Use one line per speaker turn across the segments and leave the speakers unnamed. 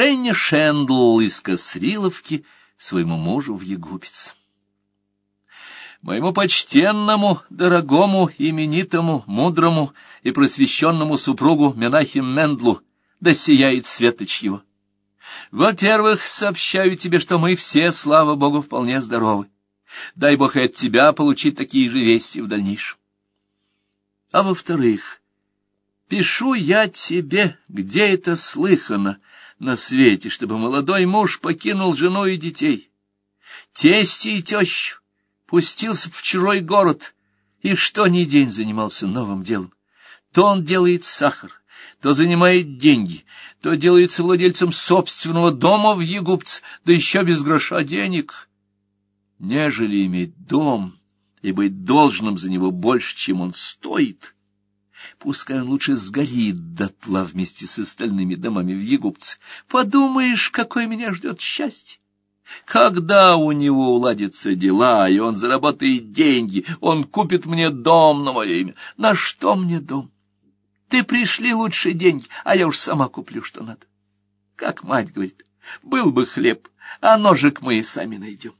Шенни Шендл из Косриловки своему мужу в Егупец. Моему почтенному, дорогому, именитому, мудрому и просвещенному супругу Менахим Мендлу да сияет светоч его. Во-первых, сообщаю тебе, что мы все, слава Богу, вполне здоровы. Дай Бог и от тебя получить такие же вести в дальнейшем. А во-вторых, пишу я тебе, где это слыхано на свете, чтобы молодой муж покинул жену и детей, тесть и тещу, пустился в чужой город и что ни день занимался новым делом. То он делает сахар, то занимает деньги, то делается владельцем собственного дома в Егупце, да еще без гроша денег. Нежели иметь дом и быть должным за него больше, чем он стоит, пускай он лучше сгорит дотла вместе с остальными домами в Егупце. Подумаешь, какое меня ждет счастье! Когда у него уладятся дела, и он заработает деньги, он купит мне дом на мое имя. На что мне дом? Ты пришли лучше деньги, а я уж сама куплю, что надо. Как мать говорит, был бы хлеб, а ножик мы и сами найдем.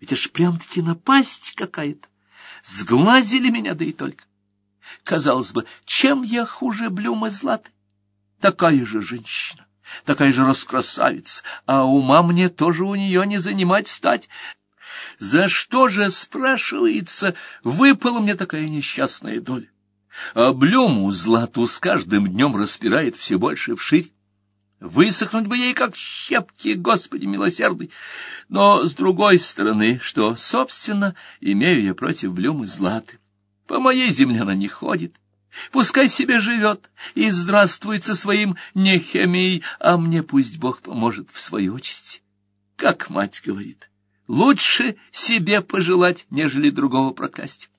Ведь это ж прям-таки напасть какая-то. Сглазили меня, да и только. Казалось бы, чем я хуже Блюмы Златы? Такая же женщина, такая же раскрасавица, а ума мне тоже у нее не занимать стать. За что же, спрашивается, выпала мне такая несчастная доля? А Блюму Злату с каждым днем распирает все больше вширь. Высохнуть бы ей, как щепки, Господи милосердный. Но, с другой стороны, что, собственно, имею я против Блюмы Златы. По моей земле она не ходит. Пускай себе живет и здравствует со своим нехемией, а мне пусть Бог поможет в свою очередь. Как мать говорит, лучше себе пожелать, нежели другого проклясть.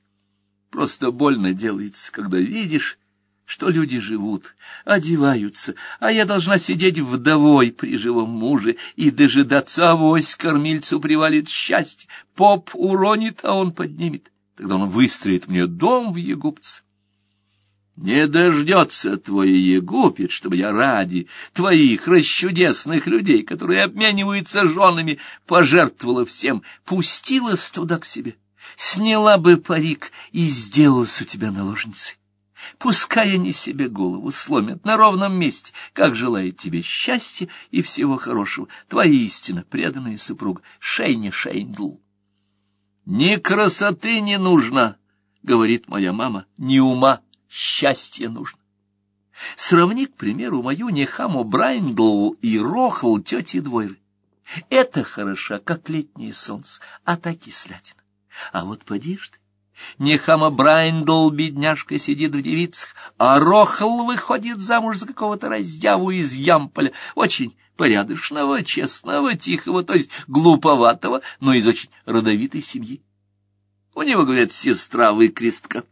Просто больно делается, когда видишь, что люди живут, одеваются, а я должна сидеть вдовой при живом муже и дожидаться, авось кормильцу привалит счастье, поп уронит, а он поднимет. Тогда он выстроит мне дом в Егупце. Не дождется твой Егупет, чтобы я ради твоих расчудесных людей, которые обмениваются женами, пожертвовала всем, пустилась туда к себе, сняла бы парик и сделалась у тебя наложницей. Пускай они себе голову сломят на ровном месте, как желает тебе счастья и всего хорошего, твоя истинно преданная супруга, Шейни Шейндл. Ни красоты не нужно, говорит моя мама, ни ума, счастье нужно. Сравни, к примеру, мою Нехаму Брайндл и Рохл тети Двойры. Это хороша, как летнее солнце, а та кислятина. А вот поди ты, Нехама Брайндл, бедняжка, сидит в девицах, а Рохл выходит замуж за какого-то раздяву из Ямполя, очень порядочного, честного, тихого, то есть глуповатого, но из очень родовитой семьи. У него, говорят, сестра выкрестка.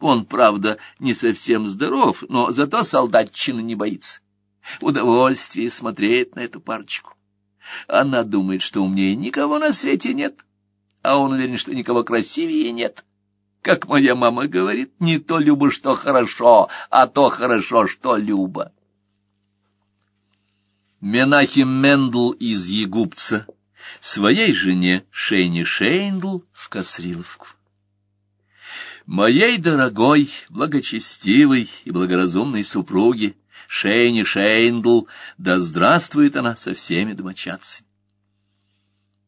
Он, правда, не совсем здоров, но зато солдатчина не боится. Удовольствие смотреть на эту парочку. Она думает, что умнее никого на свете нет, а он уверен, что никого красивее нет. Как моя мама говорит, не то Люба, что хорошо, а то хорошо, что Люба. Менахим Мендл из Егупца своей жене Шейни Шейндл в Косриловку. Моей дорогой, благочестивой и благоразумной супруге Шейни Шейндл, да здравствует она со всеми домочадцами.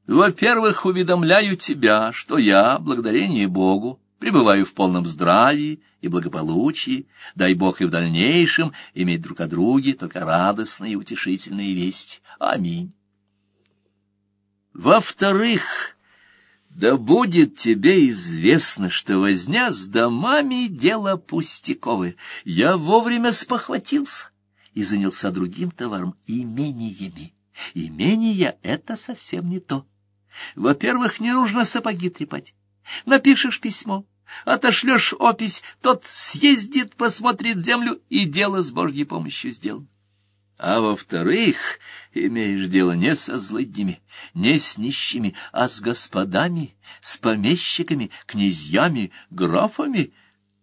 Во-первых, уведомляю тебя, что я, благодарение Богу, пребываю в полном здравии и благополучии, дай Бог и в дальнейшем иметь друг о друге только радостные и утешительные вести. Аминь. Во-вторых, да будет тебе известно, что возня с домами — дело пустяковое. Я вовремя спохватился и занялся другим товаром — имениями. Имения — это совсем не то. Во-первых, не нужно сапоги трепать. Напишешь письмо, Отошлешь опись, тот съездит, посмотрит землю, и дело с Божьей помощью сделано. А во-вторых, имеешь дело не со злыднями, не с нищими, а с господами, с помещиками, князьями, графами.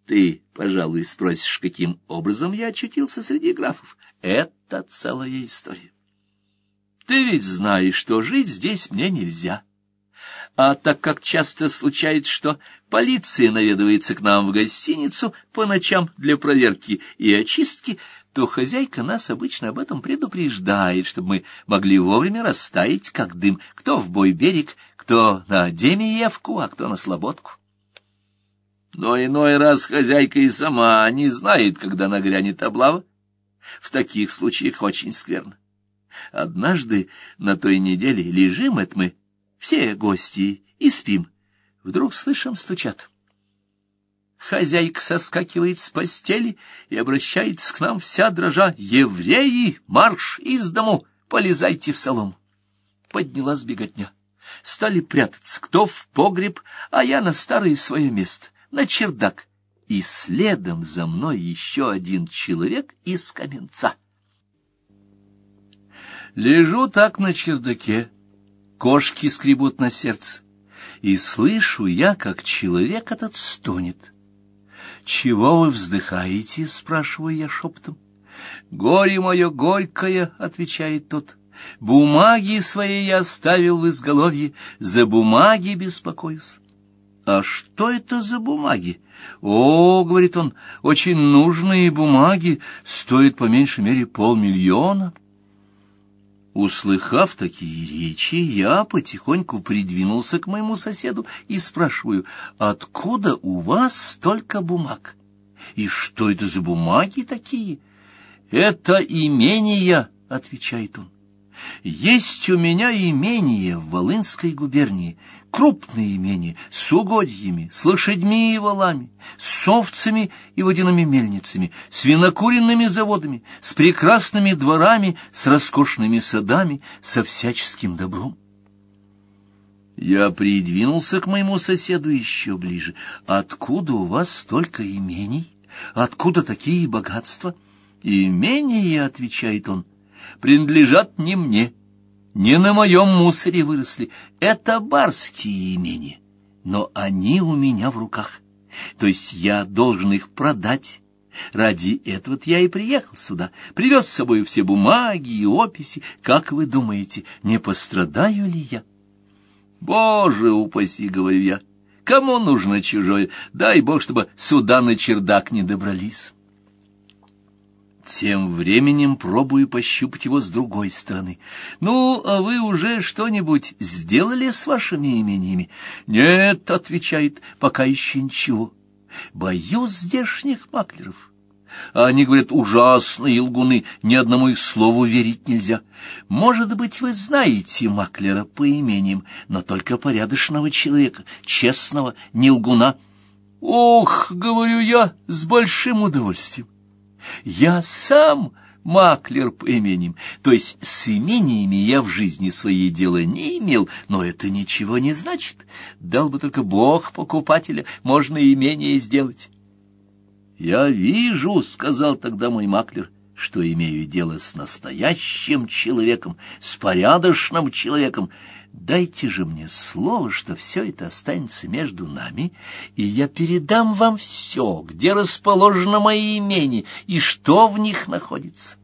Ты, пожалуй, спросишь, каким образом я очутился среди графов. Это целая история. Ты ведь знаешь, что жить здесь мне нельзя. А так как часто случается, что полиция наведывается к нам в гостиницу по ночам для проверки и очистки, то хозяйка нас обычно об этом предупреждает, чтобы мы могли вовремя растаять, как дым, кто в бой берег, кто на Демиевку, а кто на Слободку. Но иной раз хозяйка и сама не знает, когда нагрянет облава. В таких случаях очень скверно. Однажды на той неделе лежим это мы, все гости, и спим. Вдруг слышим, стучат. Хозяйка соскакивает с постели и обращается к нам вся дрожа. «Евреи, марш из дому! Полезайте в солому!» Поднялась беготня. Стали прятаться, кто в погреб, а я на старое свое место, на чердак. И следом за мной еще один человек из каменца. Лежу так на чердаке, кошки скребут на сердце, и слышу я, как человек этот стонет. «Чего вы вздыхаете?» — спрашиваю я шепотом. «Горе мое горькое», — отвечает тот. «Бумаги свои я оставил в изголовье, за бумаги беспокоюсь». «А что это за бумаги?» «О, — говорит он, — очень нужные бумаги, стоят по меньшей мере полмиллиона». Услыхав такие речи, я потихоньку придвинулся к моему соседу и спрашиваю, откуда у вас столько бумаг? И что это за бумаги такие? Это имения, отвечает он. Есть у меня имение в Волынской губернии, крупные имения, с угодьями, с лошадьми и валами, с овцами и водяными мельницами, с винокуренными заводами, с прекрасными дворами, с роскошными садами, со всяческим добром. Я придвинулся к моему соседу еще ближе. «Откуда у вас столько имений? Откуда такие богатства?» «Имения», — отвечает он, — «принадлежат не мне» не на моем мусоре выросли. Это барские имения, но они у меня в руках. То есть я должен их продать. Ради этого я и приехал сюда, привез с собой все бумаги и описи. Как вы думаете, не пострадаю ли я? Боже упаси, говорю я, кому нужно чужое? Дай Бог, чтобы сюда на чердак не добрались. Тем временем пробую пощупать его с другой стороны. «Ну, а вы уже что-нибудь сделали с вашими имениями?» «Нет», — отвечает, — «пока еще ничего. Боюсь здешних маклеров». Они говорят, ужасные лгуны, ни одному их слову верить нельзя. Может быть, вы знаете маклера по имениям, но только порядочного человека, честного, не лгуна. «Ох», — говорю я, — «с большим удовольствием». Я сам маклер по именем, то есть с имениями я в жизни своей дела не имел, но это ничего не значит. Дал бы только Бог покупателя, можно имение сделать. Я вижу, — сказал тогда мой маклер, — что имею дело с настоящим человеком, с порядочным человеком, Дайте же мне слово, что все это останется между нами, и я передам вам все, где расположено мои имение и что в них находится.